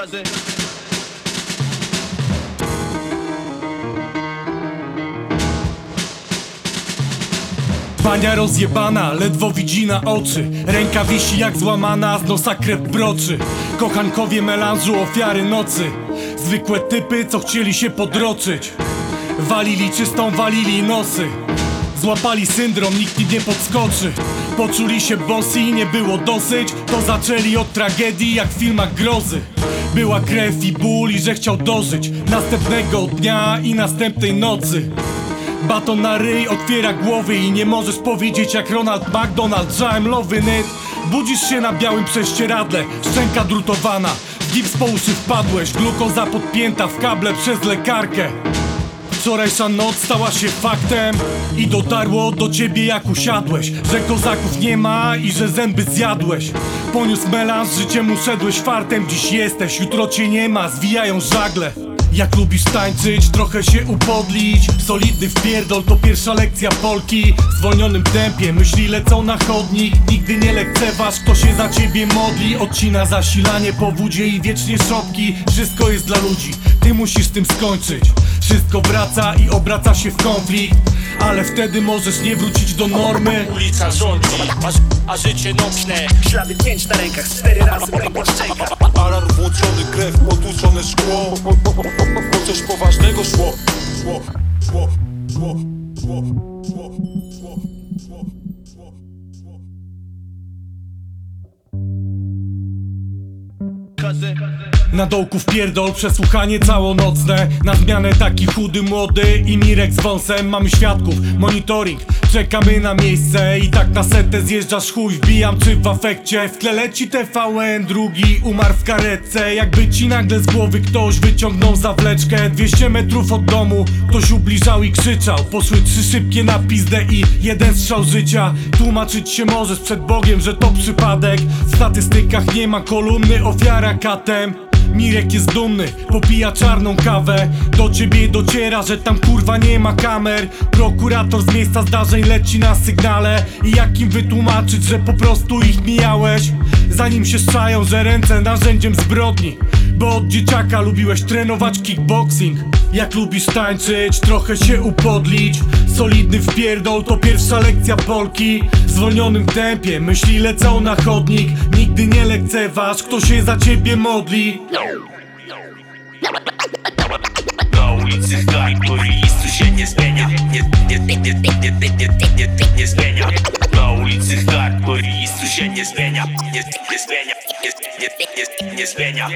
cousin. Bania rozjebana, ledwo widzi na oczy. Ręka wisi jak złamana, z nosa krew broczy. Kochankowie melanżu, ofiary nocy. Zwykłe typy, co chcieli się podroczyć. Walili czystą, walili nosy. Złapali syndrom, nikt im nie podskoczy. Poczuli się bossy i nie było dosyć. To zaczęli od tragedii jak w filmach grozy Była krew i ból i że chciał dożyć Następnego dnia i następnej nocy. Baton na ryj otwiera głowy i nie możesz powiedzieć jak Ronald McDonald Żałem lowy net Budzisz się na białym prześcieradle Szczęka drutowana. Gips po uszy wpadłeś Glukoza podpięta w kable przez lekarkę Wczorajsza noc stała się faktem I dotarło do ciebie jak usiadłeś Że kozaków nie ma i że zęby zjadłeś. Poniósł melanż, życiem uszedłeś fartem Dziś jesteś, jutro cię nie ma, zwijają żagle. Jak lubisz tańczyć, trochę się upodlić Solidny wpierdol to pierwsza lekcja Polki. W zwolnionym tempie myśli lecą na chodnik Nigdy nie lekceważ, kto się za ciebie modli. Odcina zasilanie po wódzie i wiecznie szopki Wszystko jest dla ludzi, ty musisz z tym skończyć Wszystko wraca i obraca się w konflikt. Ale wtedy możesz nie wrócić do normy. Ulica rządzi, a, a życie nocne. Ślady pięć na rękach, cztery razy pękła szczęka Alarm włączony, krew, potłuczone szkło. Bo coś poważnego szło Szło, szło, szło, szło, szło, szło, szło, szło, szło. Na dołku wpierdol, przesłuchanie całonocne. Na zmianę taki chudy, młody i Mirek z wąsem. Mamy świadków, monitoring, czekamy na miejsce I tak na setę zjeżdżasz chuj, wbijam czy w afekcie. W tle leci TVN, drugi umarł w karetce. Jakby ci nagle z głowy ktoś wyciągnął zawleczkę. 200 metrów od domu, ktoś ubliżał i krzyczał. Poszły trzy szybkie na pizdę i jeden strzał życia. Tłumaczyć się możesz przed Bogiem, że to przypadek. W statystykach nie ma kolumny, ofiara katem Mirek jest dumny, popija czarną kawę. Do ciebie dociera, że tam kurwa nie ma kamer. Prokurator z miejsca zdarzeń leci na sygnale. I jak im wytłumaczyć, że po prostu ich mijałeś? Zanim się strzają, że ręce narzędziem zbrodni. Bo od dzieciaka lubiłeś trenować kickboxing. Jak lubisz tańczyć, trochę się upodlić. Solidny wpierdol to pierwsza lekcja Polki zwolnionym tempie, myśli lecą na chodnik Nigdy nie lekceważ, kto się za ciebie modli Na ulicy Harpoistu się nie zmienia Nie, nie, nie, nie, nie, nie, nie, nie, nie, nie, zmienia Na ulicy Harpoistu się nie zmienia Nie, nie zmienia Nie, nie, nie, nie zmienia